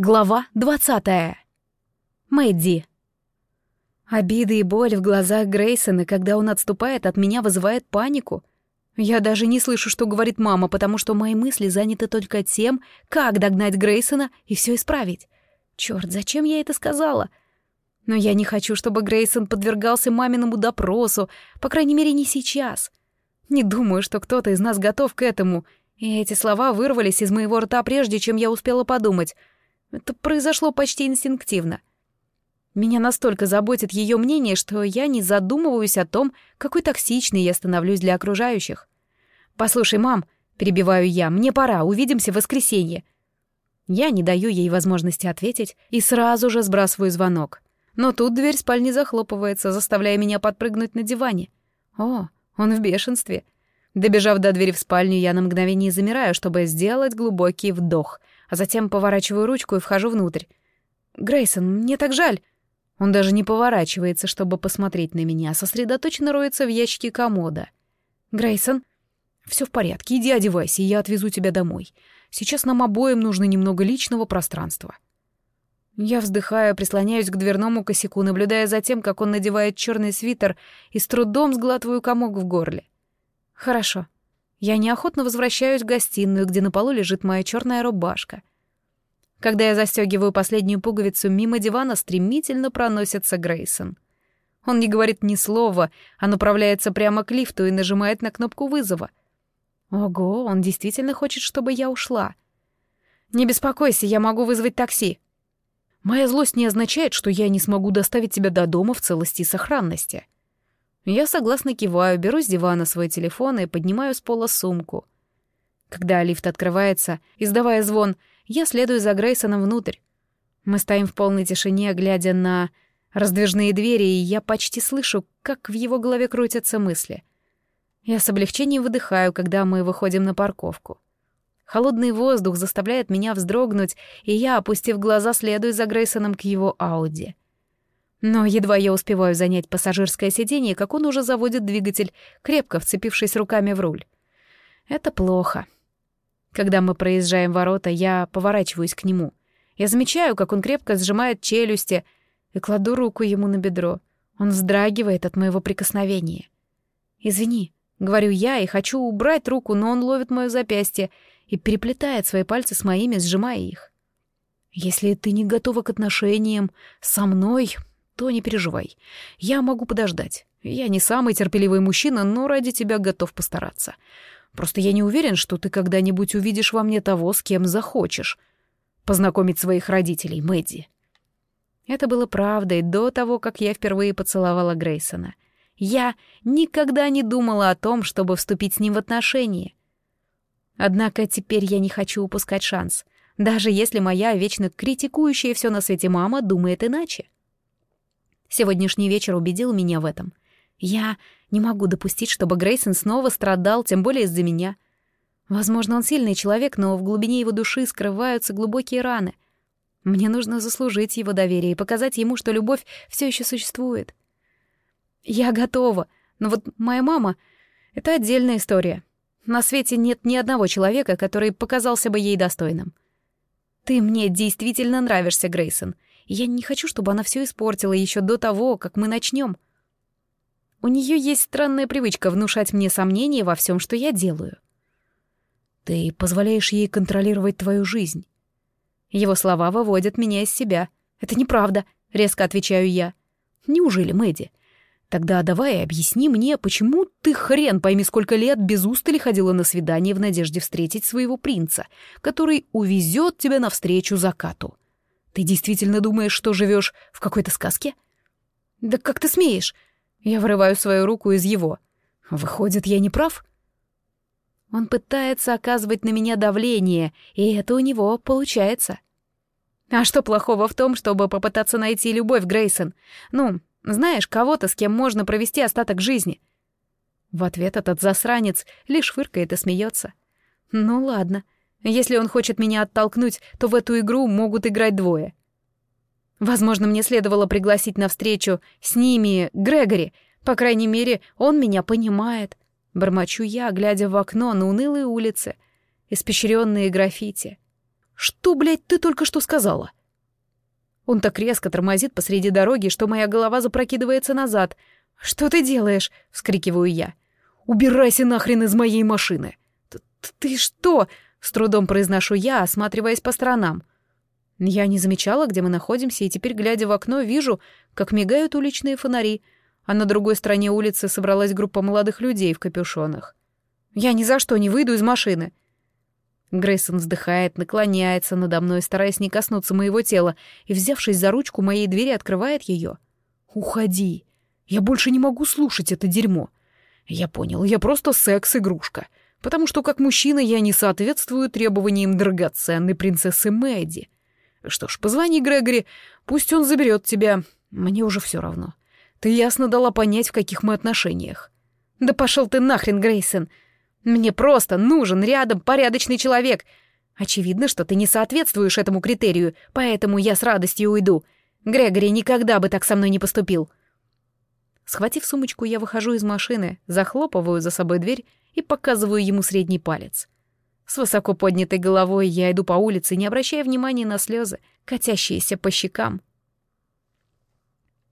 Глава двадцатая. Мэдди. Обиды и боль в глазах Грейсона, когда он отступает от меня, вызывает панику. Я даже не слышу, что говорит мама, потому что мои мысли заняты только тем, как догнать Грейсона и все исправить. Черт, зачем я это сказала? Но я не хочу, чтобы Грейсон подвергался маминому допросу, по крайней мере, не сейчас. Не думаю, что кто-то из нас готов к этому, и эти слова вырвались из моего рта прежде, чем я успела подумать — это произошло почти инстинктивно. Меня настолько заботит ее мнение, что я не задумываюсь о том, какой токсичной я становлюсь для окружающих. «Послушай, мам», — перебиваю я, — «мне пора, увидимся в воскресенье». Я не даю ей возможности ответить и сразу же сбрасываю звонок. Но тут дверь спальни захлопывается, заставляя меня подпрыгнуть на диване. О, он в бешенстве. Добежав до двери в спальню, я на мгновение замираю, чтобы сделать глубокий вдох — а затем поворачиваю ручку и вхожу внутрь. «Грейсон, мне так жаль!» Он даже не поворачивается, чтобы посмотреть на меня, а сосредоточенно роется в ящике комода. «Грейсон?» «Все в порядке, иди одевайся, я отвезу тебя домой. Сейчас нам обоим нужно немного личного пространства». Я вздыхаю, прислоняюсь к дверному косяку, наблюдая за тем, как он надевает черный свитер, и с трудом сглатываю комок в горле. «Хорошо», я неохотно возвращаюсь в гостиную, где на полу лежит моя черная рубашка. Когда я застегиваю последнюю пуговицу, мимо дивана стремительно проносится Грейсон. Он не говорит ни слова, а направляется прямо к лифту и нажимает на кнопку вызова. Ого, он действительно хочет, чтобы я ушла. Не беспокойся, я могу вызвать такси. Моя злость не означает, что я не смогу доставить тебя до дома в целости и сохранности. Я согласно киваю, беру с дивана свой телефон и поднимаю с пола сумку. Когда лифт открывается, издавая звон, я следую за Грейсоном внутрь. Мы стоим в полной тишине, глядя на раздвижные двери, и я почти слышу, как в его голове крутятся мысли. Я с облегчением выдыхаю, когда мы выходим на парковку. Холодный воздух заставляет меня вздрогнуть, и я, опустив глаза, следую за Грейсоном к его Ауди. Но едва я успеваю занять пассажирское сиденье, как он уже заводит двигатель, крепко вцепившись руками в руль. Это плохо. Когда мы проезжаем ворота, я поворачиваюсь к нему. Я замечаю, как он крепко сжимает челюсти, и кладу руку ему на бедро. Он вздрагивает от моего прикосновения. «Извини», — говорю я, и хочу убрать руку, но он ловит моё запястье и переплетает свои пальцы с моими, сжимая их. «Если ты не готова к отношениям со мной, то не переживай. Я могу подождать. Я не самый терпеливый мужчина, но ради тебя готов постараться. Просто я не уверен, что ты когда-нибудь увидишь во мне того, с кем захочешь. Познакомить своих родителей, Мэдди. Это было правдой до того, как я впервые поцеловала Грейсона. Я никогда не думала о том, чтобы вступить с ним в отношения. Однако теперь я не хочу упускать шанс, даже если моя вечно критикующая все на свете мама думает иначе. Сегодняшний вечер убедил меня в этом. Я не могу допустить, чтобы Грейсон снова страдал, тем более из-за меня. Возможно, он сильный человек, но в глубине его души скрываются глубокие раны. Мне нужно заслужить его доверие и показать ему, что любовь все еще существует. Я готова, но вот моя мама — это отдельная история. На свете нет ни одного человека, который показался бы ей достойным. Ты мне действительно нравишься, Грейсон — я не хочу, чтобы она все испортила еще до того, как мы начнем. У нее есть странная привычка внушать мне сомнения во всем, что я делаю. Ты позволяешь ей контролировать твою жизнь. Его слова выводят меня из себя. Это неправда, резко отвечаю я. Неужели, Мэдди? Тогда давай объясни мне, почему ты хрен пойми сколько лет без устали ходила на свидание в надежде встретить своего принца, который увезет тебя навстречу закату. Ты действительно думаешь, что живешь в какой-то сказке? Да как ты смеешь? Я вырываю свою руку из его. Выходит, я не прав? Он пытается оказывать на меня давление, и это у него получается. А что плохого в том, чтобы попытаться найти любовь, Грейсон? Ну, знаешь, кого-то, с кем можно провести остаток жизни. В ответ этот засранец лишь фыркает и смеется. Ну ладно, если он хочет меня оттолкнуть, то в эту игру могут играть двое. Возможно, мне следовало пригласить на встречу с ними Грегори. По крайней мере, он меня понимает. Бормочу я, глядя в окно на унылые улицы, испещренные граффити. Что, блядь, ты только что сказала?» Он так резко тормозит посреди дороги, что моя голова запрокидывается назад. «Что ты делаешь?» — вскрикиваю я. «Убирайся нахрен из моей машины!» «Ты, что?» — с трудом произношу я, осматриваясь по сторонам. Я не замечала, где мы находимся, и теперь, глядя в окно, вижу, как мигают уличные фонари, а на другой стороне улицы собралась группа молодых людей в капюшонах. «Я ни за что не выйду из машины!» Грейсон вздыхает, наклоняется надо мной, стараясь не коснуться моего тела, и, взявшись за ручку моей двери, открывает ее. «Уходи! Я больше не могу слушать это дерьмо!» Я понял, я просто секс-игрушка, потому что как мужчина я не соответствую требованиям драгоценной принцессы Мэдди. Что ж, позвони Грегори, пусть он заберет тебя. Мне уже все равно. Ты ясно дала понять, в каких мы отношениях. Да пошел ты нахрен, Грейсон. Мне просто нужен рядом порядочный человек. Очевидно, что ты не соответствуешь этому критерию, поэтому я с радостью уйду. Грегори никогда бы так со мной не поступил. Схватив сумочку, я выхожу из машины, захлопываю за собой дверь и показываю ему средний палец. С высоко поднятой головой я иду по улице, не обращая внимания на слезы, катящиеся по щекам.